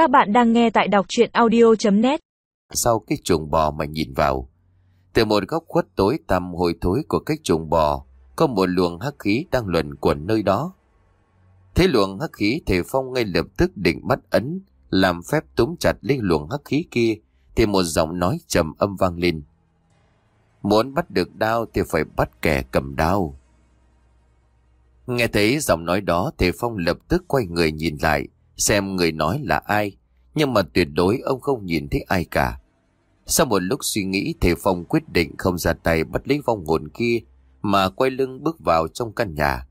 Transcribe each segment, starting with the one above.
Các bạn đang nghe tại đọc chuyện audio.net Sau cái chuồng bò mà nhìn vào, Từ một góc khuất tối tăm hồi thối của cái chuồng bò, Có một luồng hắc khí đang luẩn quẩn nơi đó. Thế luồng hắc khí thể phong ngay lập tức định bắt ấn, Làm phép túm chặt lấy luồng hắc khí kia, Thì một giọng nói trầm âm vang lên. Muốn bắt được đao thì phải bắt kẻ cầm đao. Nghe thấy giọng nói đó Thể Phong lập tức quay người nhìn lại. Xem người nói là ai, Nhưng mà tuyệt đối ông không nhìn thấy ai cả. Sau một lúc suy nghĩ, Thầy Phong quyết định không ra tay bắt lấy vong hồn kia, Mà quay lưng bước vào trong căn nhà.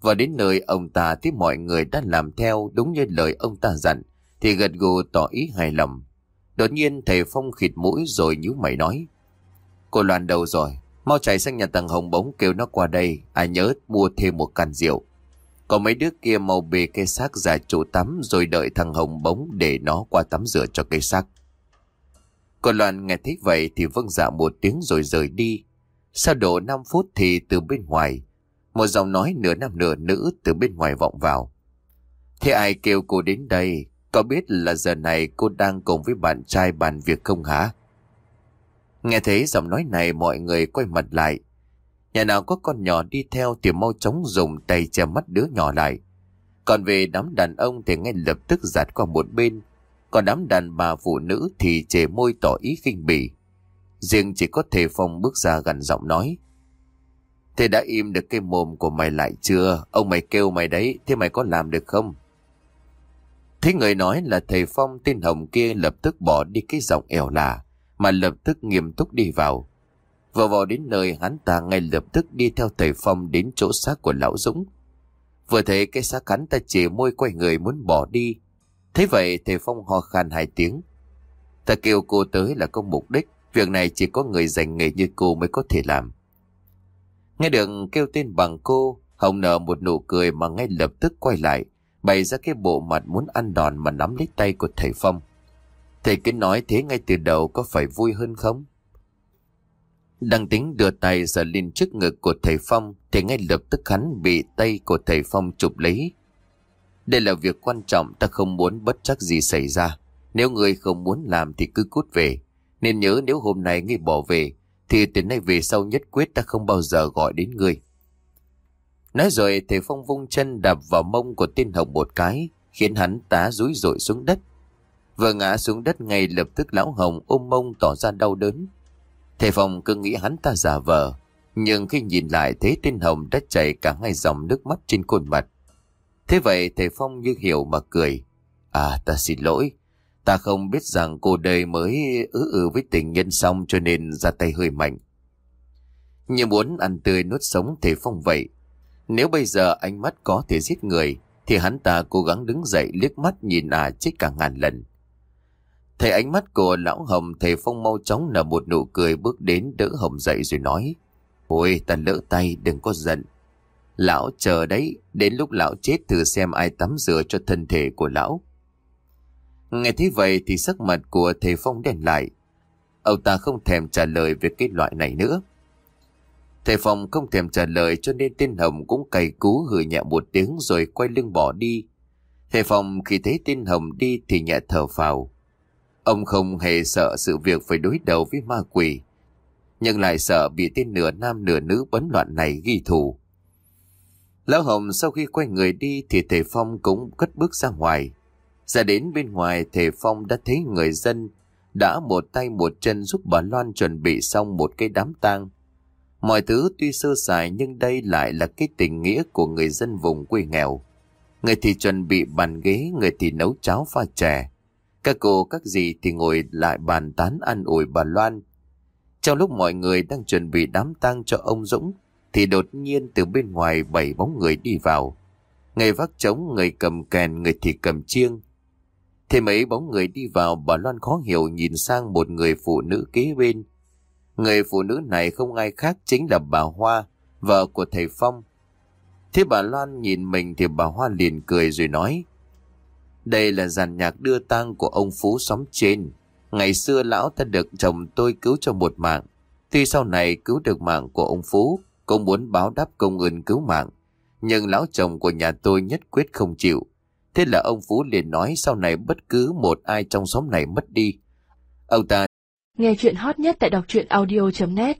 Và đến nơi ông ta thấy mọi người đã làm theo Đúng như lời ông ta dặn, Thì gật gù tỏ ý hài lòng. Đột nhiên, thầy Phong khịt mũi rồi nhíu mày nói, Cô Loan đâu rồi? Mau chạy sang nhà tầng hồng bóng kêu nó qua đây, Ai nhớ mua thêm một can rượu. Còn mấy đứa kia mau bề cây xác ra chỗ tắm, Rồi đợi thằng hồng bóng để nó qua tắm rửa cho cây xác Cô Loan nghe thấy vậy thì vâng dạ một tiếng rồi rời đi Sau độ 5 phút thì từ bên ngoài, Một giọng nói nửa nam nửa nữ từ bên ngoài vọng vào Thế ai kêu cô đến đây Có biết là giờ này cô đang cùng với bạn trai bàn việc không hả? Nghe thấy giọng nói này mọi người quay mặt lại. Nhà nào có con nhỏ đi theo thì mau chóng dùng tay che mắt đứa nhỏ lại. Còn về đám đàn ông thì ngay lập tức giặt qua một bên. Còn đám đàn bà phụ nữ thì chề môi tỏ ý khinh bỉ. Riêng chỉ có thể phong bước ra gần giọng nói. Thế đã im được cái mồm của mày lại chưa? Ông mày kêu mày đấy, thế mày có làm được không? Thế người nói là thầy Phong tên Hồng kia lập tức bỏ đi cái giọng ẻo lạ mà lập tức nghiêm túc đi vào. Vừa vào đến nơi hắn ta ngay lập tức đi theo thầy Phong đến chỗ xác của lão Dũng. Vừa thấy cái xác hắn ta chỉ môi quay người muốn bỏ đi. Thế vậy thầy Phong ho khan hai tiếng. Ta kêu cô tới là có mục đích, việc này chỉ có người dành nghề như cô mới có thể làm. Nghe được kêu tên bằng cô, Hồng nở một nụ cười mà ngay lập tức quay lại, bày ra cái bộ mặt muốn ăn đòn mà nắm lấy tay của thầy Phong. Thầy cứ nói thế ngay từ đầu có phải vui hơn không? Đang tính đưa tay giờ lên trước ngực của thầy Phong, thì ngay lập tức hắn bị tay của thầy Phong chụp lấy. Đây là việc quan trọng, ta không muốn bất chắc gì xảy ra. Nếu người không muốn làm thì cứ cút về. Nên nhớ nếu hôm nay ngươi bỏ về, thì từ nay về sau nhất quyết ta không bao giờ gọi đến ngươi. Nói rồi, thầy Phong vung chân đạp vào mông của tên Hồng một cái, khiến hắn tá rúi rội xuống đất. Vừa ngã xuống đất, ngay lập tức lão hồng ôm mông tỏ ra đau đớn. Thầy Phong cứ nghĩ hắn ta giả vờ. Nhưng khi nhìn lại thấy tên Hồng đã chảy cả ngay dòng nước mắt trên khuôn mặt. Thế vậy thầy Phong như hiểu mà cười. À ta xin lỗi. Ta không biết rằng cô đây mới ứ ử với tình nhân xong cho nên ra tay hơi mạnh. Như muốn ăn tươi nuốt sống thầy Phong vậy. Nếu bây giờ ánh mắt có thể giết người, thì hắn ta cố gắng đứng dậy liếc mắt nhìn à chết cả ngàn lần. Thấy ánh mắt của lão Hồng thầy Phong mau chóng nở một nụ cười bước đến đỡ Hồng dậy rồi nói, Ôi, ta lỡ tay, đừng có giận Lão chờ đấy, Đến lúc lão chết thử xem ai tắm rửa cho thân thể của lão Nghe thấy vậy thì sắc mặt của thầy Phong đen lại Ông ta không thèm trả lời về cái loại này nữa Thầy Phong không thèm trả lời cho nên tên Hồng cũng cày cú hừ nhẹ một tiếng rồi quay lưng bỏ đi. Thầy Phong khi thấy tên Hồng đi thì nhẹ thở phào. Ông không hề sợ sự việc phải đối đầu với ma quỷ, nhưng lại sợ bị tên nửa nam nửa nữ bấn loạn này ghi thù. Lão Hồng sau khi quay người đi thì Thể Phong cũng cất bước ra ngoài. Ra đến bên ngoài Thể Phong đã thấy người dân đã một tay một chân giúp bà Loan chuẩn bị xong một cái đám tang. Mọi thứ tuy sơ sài nhưng đây lại là cái tình nghĩa của người dân vùng quê nghèo. Người thì chuẩn bị bàn ghế, người thì nấu cháo pha chè. Các cô các dì thì ngồi lại bàn tán ăn ủi bà Loan. Trong lúc mọi người đang chuẩn bị đám tang cho ông Dũng, thì đột nhiên từ bên ngoài bảy bóng người đi vào. Người vác trống, người cầm kèn, người thì cầm chiêng. Thế mấy bóng người đi vào, bà Loan khó hiểu nhìn sang một người phụ nữ kế bên. Người phụ nữ này không ai khác chính là bà Hoa, vợ của thầy Phong. Thế bà Loan nhìn mình thì bà Hoa liền cười rồi nói, đây là dàn nhạc đưa tang của ông Phú xóm trên. Ngày xưa lão ta được chồng tôi cứu cho một mạng. Tuy sau này cứu được mạng của ông Phú, cũng muốn báo đáp công ơn cứu mạng. Nhưng lão chồng của nhà tôi nhất quyết không chịu. Thế là ông Phú liền nói sau này bất cứ một ai trong xóm này mất đi. Ông ta Nghe chuyện hot nhất tại đọc truyện audio.net